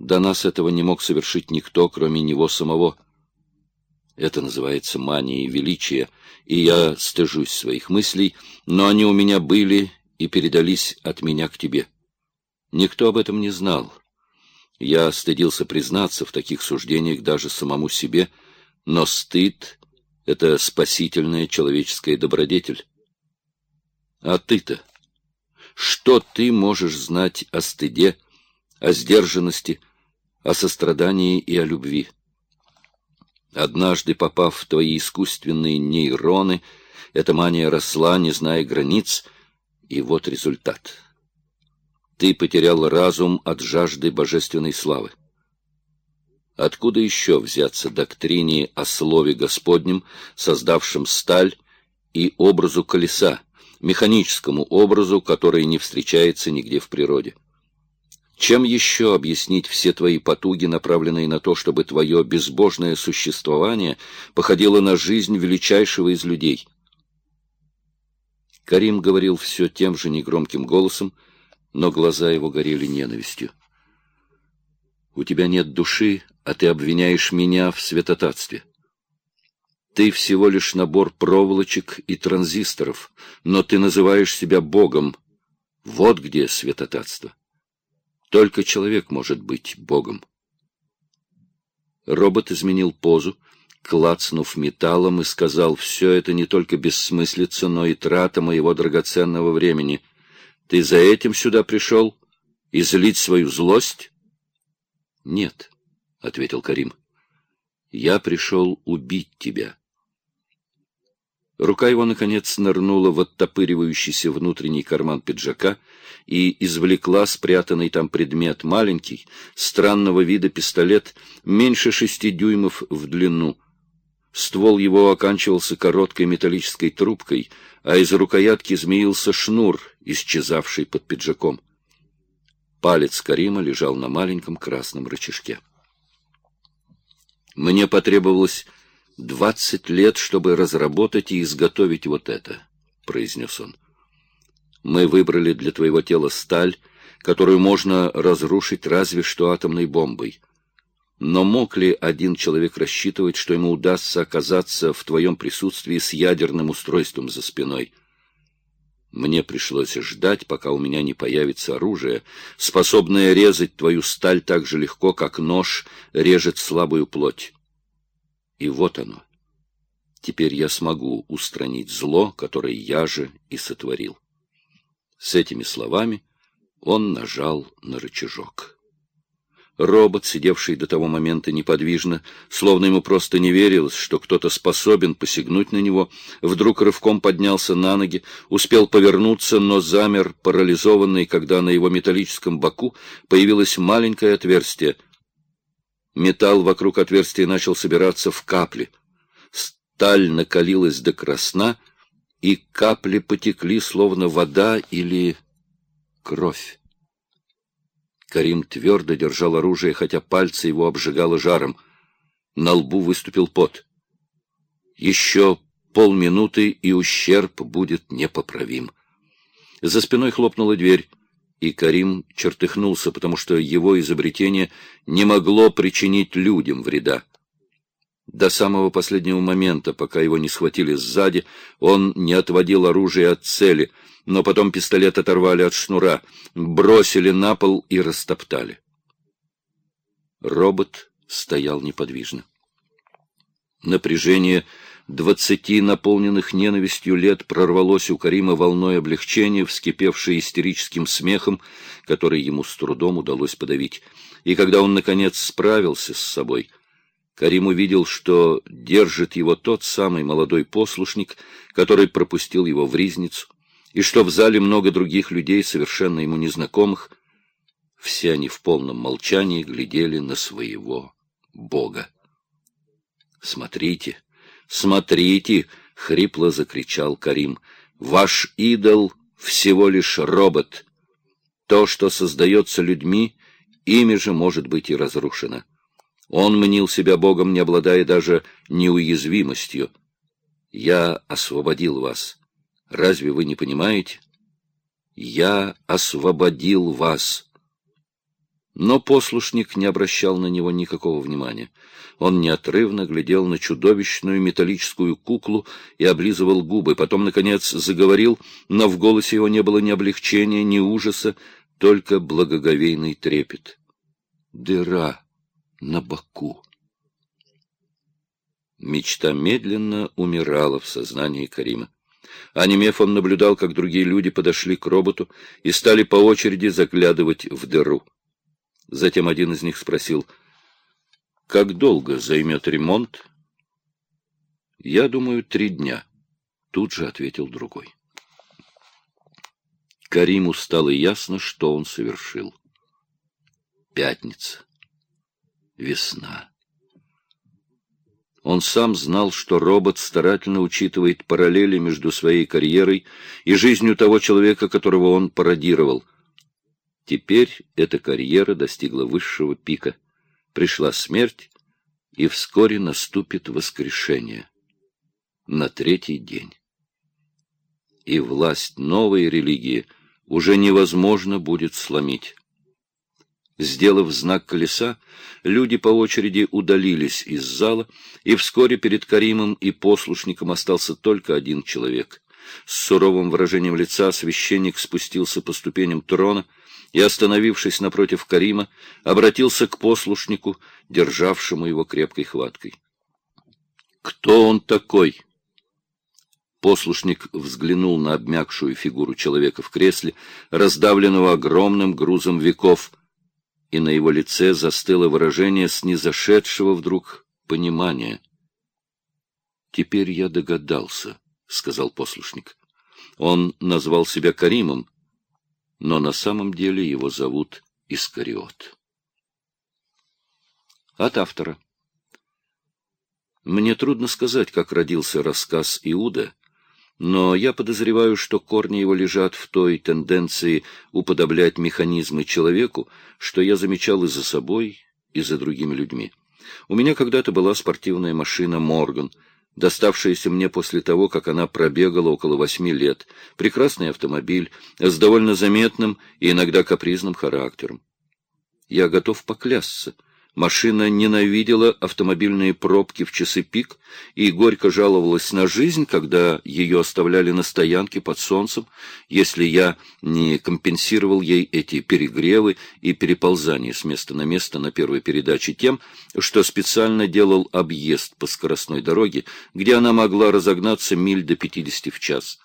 До нас этого не мог совершить никто, кроме него самого. Это называется манией величия, и я стыжусь своих мыслей, но они у меня были и передались от меня к тебе. Никто об этом не знал. Я стыдился признаться в таких суждениях даже самому себе, но стыд — это спасительная человеческая добродетель. А ты-то? Что ты можешь знать о стыде, о сдержанности, о сострадании и о любви? Однажды, попав в твои искусственные нейроны, эта мания росла, не зная границ, и вот результат — ты потерял разум от жажды божественной славы. Откуда еще взяться доктрине о слове Господнем, создавшем сталь, и образу колеса, механическому образу, который не встречается нигде в природе? Чем еще объяснить все твои потуги, направленные на то, чтобы твое безбожное существование походило на жизнь величайшего из людей? Карим говорил все тем же негромким голосом, но глаза его горели ненавистью. «У тебя нет души, а ты обвиняешь меня в святотатстве. Ты всего лишь набор проволочек и транзисторов, но ты называешь себя Богом. Вот где святотатство. Только человек может быть Богом». Робот изменил позу, клацнув металлом, и сказал, «Все это не только бессмыслица, но и трата моего драгоценного времени». Ты за этим сюда пришел? Излить свою злость? — Нет, — ответил Карим. — Я пришел убить тебя. Рука его, наконец, нырнула в оттопыривающийся внутренний карман пиджака и извлекла спрятанный там предмет, маленький, странного вида пистолет, меньше шести дюймов в длину — Ствол его оканчивался короткой металлической трубкой, а из рукоятки змеился шнур, исчезавший под пиджаком. Палец Карима лежал на маленьком красном рычажке. Мне потребовалось двадцать лет, чтобы разработать и изготовить вот это, — произнес он. Мы выбрали для твоего тела сталь, которую можно разрушить разве что атомной бомбой. Но мог ли один человек рассчитывать, что ему удастся оказаться в твоем присутствии с ядерным устройством за спиной? Мне пришлось ждать, пока у меня не появится оружие, способное резать твою сталь так же легко, как нож режет слабую плоть. И вот оно. Теперь я смогу устранить зло, которое я же и сотворил. С этими словами он нажал на рычажок. Робот, сидевший до того момента неподвижно, словно ему просто не верилось, что кто-то способен посягнуть на него, вдруг рывком поднялся на ноги, успел повернуться, но замер, парализованный, когда на его металлическом боку появилось маленькое отверстие. Металл вокруг отверстия начал собираться в капли. Сталь накалилась до красна, и капли потекли, словно вода или кровь. Карим твердо держал оружие, хотя пальцы его обжигало жаром. На лбу выступил пот. Еще полминуты, и ущерб будет непоправим. За спиной хлопнула дверь, и Карим чертыхнулся, потому что его изобретение не могло причинить людям вреда. До самого последнего момента, пока его не схватили сзади, он не отводил оружие от цели — но потом пистолет оторвали от шнура, бросили на пол и растоптали. Робот стоял неподвижно. Напряжение двадцати наполненных ненавистью лет прорвалось у Карима волной облегчения, вскипевшей истерическим смехом, который ему с трудом удалось подавить. И когда он, наконец, справился с собой, Карим увидел, что держит его тот самый молодой послушник, который пропустил его в ризницу, и что в зале много других людей, совершенно ему незнакомых. Все они в полном молчании глядели на своего Бога. «Смотрите, смотрите!» — хрипло закричал Карим. «Ваш идол всего лишь робот. То, что создается людьми, ими же может быть и разрушено. Он мнил себя Богом, не обладая даже неуязвимостью. Я освободил вас». Разве вы не понимаете? Я освободил вас. Но послушник не обращал на него никакого внимания. Он неотрывно глядел на чудовищную металлическую куклу и облизывал губы. Потом, наконец, заговорил, но в голосе его не было ни облегчения, ни ужаса, только благоговейный трепет. Дыра на боку. Мечта медленно умирала в сознании Карима. Онемев, он наблюдал, как другие люди подошли к роботу и стали по очереди заглядывать в дыру. Затем один из них спросил, «Как долго займет ремонт?» «Я думаю, три дня», — тут же ответил другой. Кариму стало ясно, что он совершил. Пятница. Весна. Он сам знал, что робот старательно учитывает параллели между своей карьерой и жизнью того человека, которого он пародировал. Теперь эта карьера достигла высшего пика. Пришла смерть, и вскоре наступит воскрешение. На третий день. И власть новой религии уже невозможно будет сломить. Сделав знак колеса, люди по очереди удалились из зала, и вскоре перед Каримом и послушником остался только один человек. С суровым выражением лица священник спустился по ступеням трона и, остановившись напротив Карима, обратился к послушнику, державшему его крепкой хваткой. «Кто он такой?» Послушник взглянул на обмякшую фигуру человека в кресле, раздавленного огромным грузом веков — и на его лице застыло выражение снизошедшего вдруг понимания. «Теперь я догадался», — сказал послушник. Он назвал себя Каримом, но на самом деле его зовут Искариот. От автора. Мне трудно сказать, как родился рассказ Иуда, но я подозреваю, что корни его лежат в той тенденции уподоблять механизмы человеку, что я замечал и за собой, и за другими людьми. У меня когда-то была спортивная машина «Морган», доставшаяся мне после того, как она пробегала около восьми лет. Прекрасный автомобиль с довольно заметным и иногда капризным характером. Я готов поклясться — Машина ненавидела автомобильные пробки в часы пик и горько жаловалась на жизнь, когда ее оставляли на стоянке под солнцем, если я не компенсировал ей эти перегревы и переползания с места на место на первой передаче тем, что специально делал объезд по скоростной дороге, где она могла разогнаться миль до 50 в час.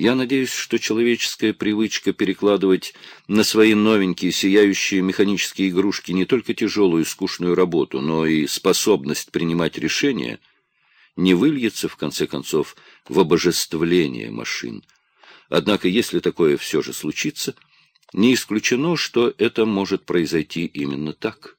Я надеюсь, что человеческая привычка перекладывать на свои новенькие сияющие механические игрушки не только тяжелую и скучную работу, но и способность принимать решения не выльется, в конце концов, в обожествление машин. Однако, если такое все же случится, не исключено, что это может произойти именно так.